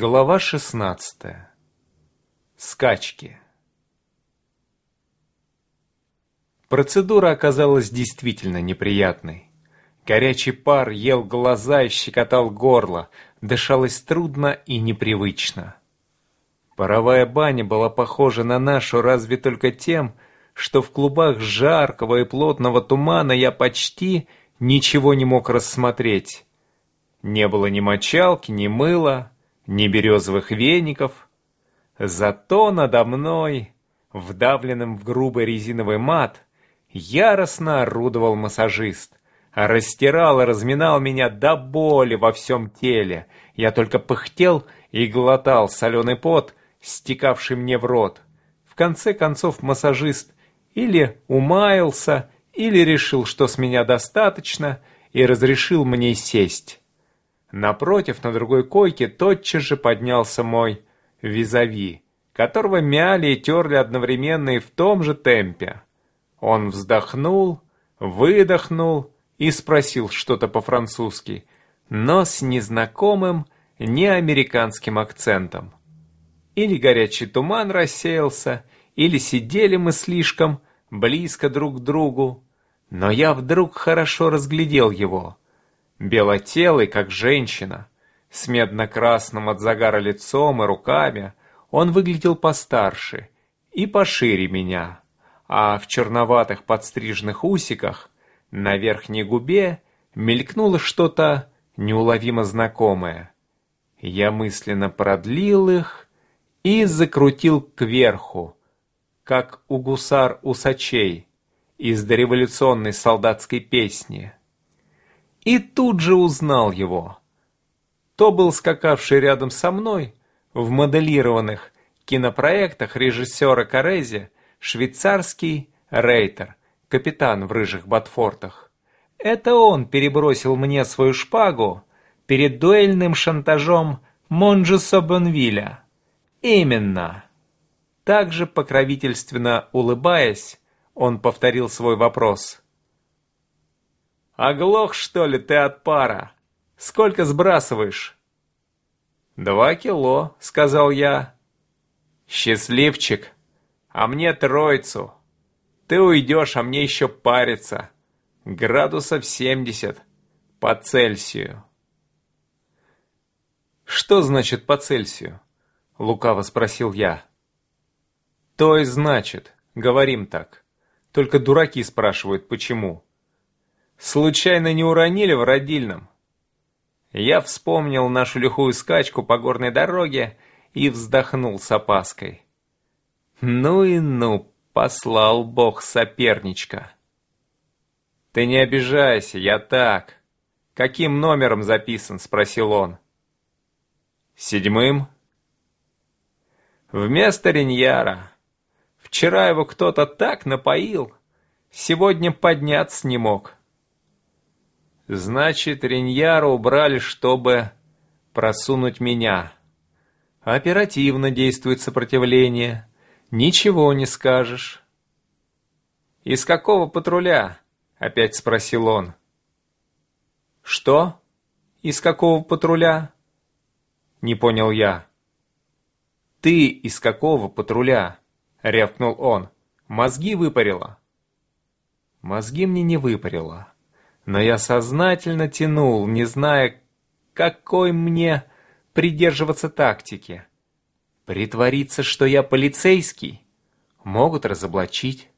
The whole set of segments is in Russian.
Глава 16. Скачки. Процедура оказалась действительно неприятной. Горячий пар ел глаза и щекотал горло, дышалось трудно и непривычно. Паровая баня была похожа на нашу разве только тем, что в клубах жаркого и плотного тумана я почти ничего не мог рассмотреть. Не было ни мочалки, ни мыла, ни березовых веников. Зато надо мной, вдавленным в грубый резиновый мат, яростно орудовал массажист. Растирал и разминал меня до боли во всем теле. Я только пыхтел и глотал соленый пот, стекавший мне в рот. В конце концов массажист или умаялся, или решил, что с меня достаточно, и разрешил мне сесть. Напротив, на другой койке, тотчас же поднялся мой визави, которого мяли и терли одновременно и в том же темпе. Он вздохнул, выдохнул и спросил что-то по-французски, но с незнакомым, неамериканским акцентом. Или горячий туман рассеялся, или сидели мы слишком близко друг к другу, но я вдруг хорошо разглядел его — Белотелый, как женщина, с медно-красным от загара лицом и руками, он выглядел постарше и пошире меня, а в черноватых подстриженных усиках на верхней губе мелькнуло что-то неуловимо знакомое. Я мысленно продлил их и закрутил кверху, как у гусар-усачей из дореволюционной солдатской песни и тут же узнал его. То был скакавший рядом со мной в моделированных кинопроектах режиссера Корези швейцарский Рейтер, капитан в рыжих ботфортах. Это он перебросил мне свою шпагу перед дуэльным шантажом Монжеса Бонвиля. Именно. Также покровительственно улыбаясь, он повторил свой вопрос. «Оглох, что ли, ты от пара? Сколько сбрасываешь?» «Два кило», — сказал я. «Счастливчик, а мне троицу. Ты уйдешь, а мне еще париться. Градусов семьдесят по Цельсию». «Что значит по Цельсию?» — лукаво спросил я. «То и значит, говорим так. Только дураки спрашивают, почему». Случайно не уронили в родильном? Я вспомнил нашу лихую скачку по горной дороге и вздохнул с опаской. Ну и ну, послал бог соперничка. Ты не обижайся, я так. Каким номером записан, спросил он. Седьмым. Вместо Риньяра. Вчера его кто-то так напоил, сегодня подняться не мог. Значит, Риньяра убрали, чтобы просунуть меня. Оперативно действует сопротивление. Ничего не скажешь. «Из какого патруля?» — опять спросил он. «Что? Из какого патруля?» Не понял я. «Ты из какого патруля?» — рявкнул он. «Мозги выпарило». Мозги мне не выпарило но я сознательно тянул, не зная, какой мне придерживаться тактики. Притвориться, что я полицейский, могут разоблачить.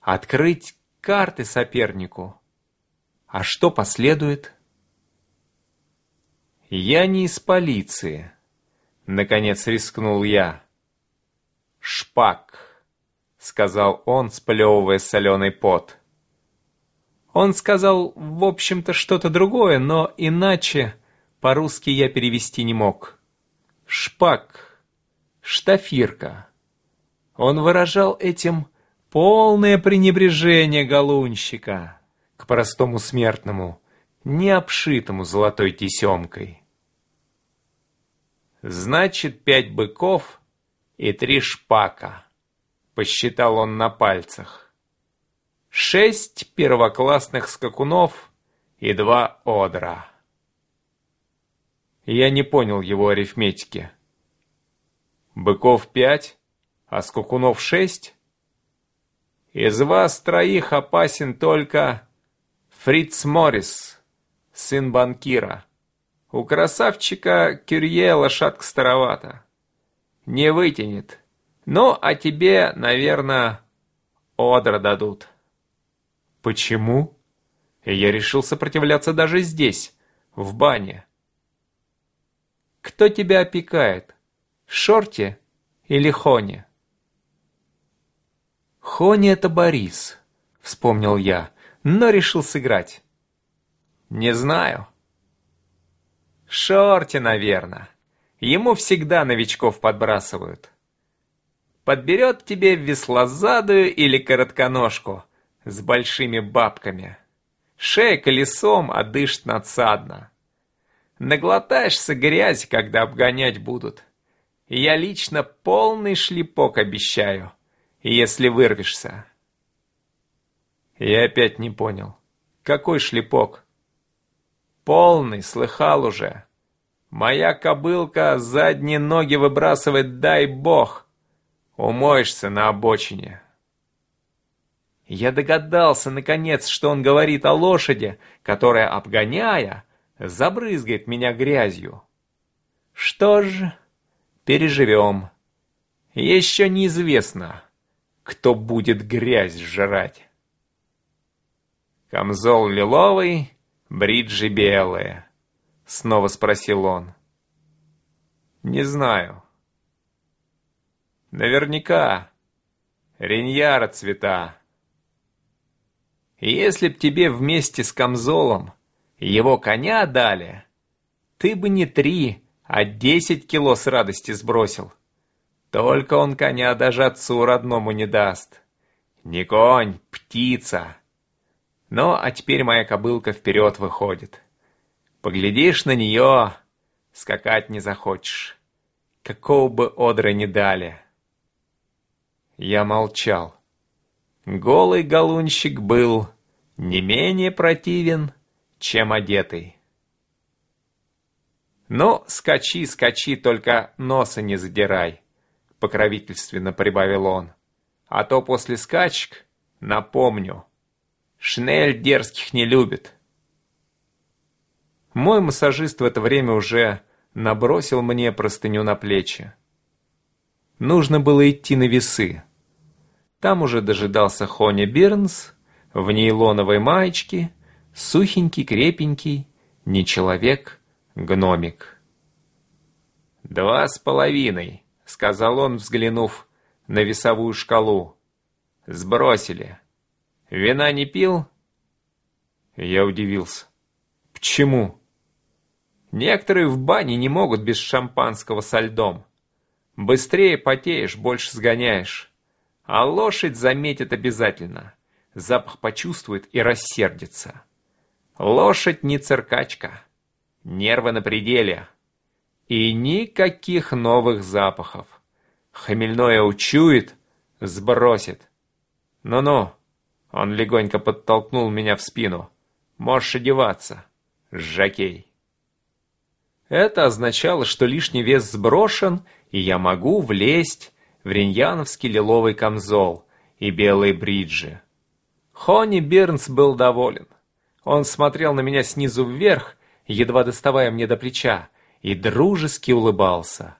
Открыть карты сопернику. А что последует? Я не из полиции, наконец рискнул я. Шпак, сказал он, сплевывая соленый пот. Он сказал, в общем-то, что-то другое, но иначе по-русски я перевести не мог. Шпак, штафирка. Он выражал этим полное пренебрежение галунщика к простому смертному, не обшитому золотой тесемкой. «Значит, пять быков и три шпака», — посчитал он на пальцах шесть первоклассных скакунов и два одра. Я не понял его арифметики. Быков пять, а скакунов шесть? Из вас троих опасен только Фриц Моррис, сын банкира. У красавчика Кюрье лошадка старовата. Не вытянет. Ну, а тебе, наверное, одра дадут. Почему? Я решил сопротивляться даже здесь, в бане. Кто тебя опекает? Шорти или Хони? Хони это Борис, вспомнил я, но решил сыграть. Не знаю. Шорти, наверное. Ему всегда новичков подбрасывают. Подберет тебе веслозадую или коротконожку с большими бабками. Шея колесом, а дышит надсадно. Наглотаешься грязь, когда обгонять будут. Я лично полный шлепок обещаю, если вырвешься. Я опять не понял. Какой шлепок? Полный, слыхал уже. Моя кобылка задние ноги выбрасывает, дай бог. Умоешься на обочине. Я догадался, наконец, что он говорит о лошади, которая, обгоняя, забрызгает меня грязью. Что ж, переживем. Еще неизвестно, кто будет грязь жрать. Камзол лиловый, бриджи белые. Снова спросил он. Не знаю. Наверняка. Реньяра цвета. Если б тебе вместе с камзолом его коня дали, ты бы не три, а десять кило с радости сбросил. Только он коня даже отцу родному не даст. Не конь, птица. Ну, а теперь моя кобылка вперед выходит. Поглядишь на нее, скакать не захочешь. Какого бы одра не дали. Я молчал. Голый галунщик был не менее противен, чем одетый. «Ну, скачи, скачи, только носа не задирай», — покровительственно прибавил он. «А то после скачек, напомню, Шнель дерзких не любит». Мой массажист в это время уже набросил мне простыню на плечи. Нужно было идти на весы. Там уже дожидался Хоня Бирнс в нейлоновой маечке, сухенький, крепенький, не человек, гномик. «Два с половиной», — сказал он, взглянув на весовую шкалу. «Сбросили. Вина не пил?» Я удивился. «Почему?» Некоторые в бане не могут без шампанского со льдом. Быстрее потеешь, больше сгоняешь. А лошадь заметит обязательно. Запах почувствует и рассердится. Лошадь не циркачка. Нервы на пределе. И никаких новых запахов. Хмельное учует, сбросит. Ну-ну, он легонько подтолкнул меня в спину. Можешь одеваться, жакей. Это означало, что лишний вес сброшен, и я могу влезть в риньяновский лиловый камзол и белые бриджи. Хонни Бирнс был доволен. Он смотрел на меня снизу вверх, едва доставая мне до плеча, и дружески улыбался.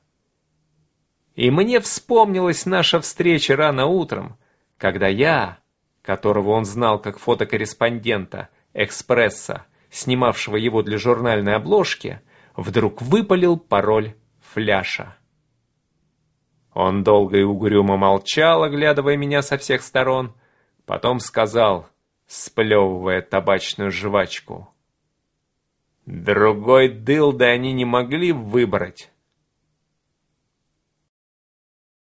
И мне вспомнилась наша встреча рано утром, когда я, которого он знал как фотокорреспондента «Экспресса», снимавшего его для журнальной обложки, вдруг выпалил пароль «Фляша». Он долго и угрюмо молчал, оглядывая меня со всех сторон, потом сказал, сплевывая табачную жвачку. «Другой дылды они не могли выбрать.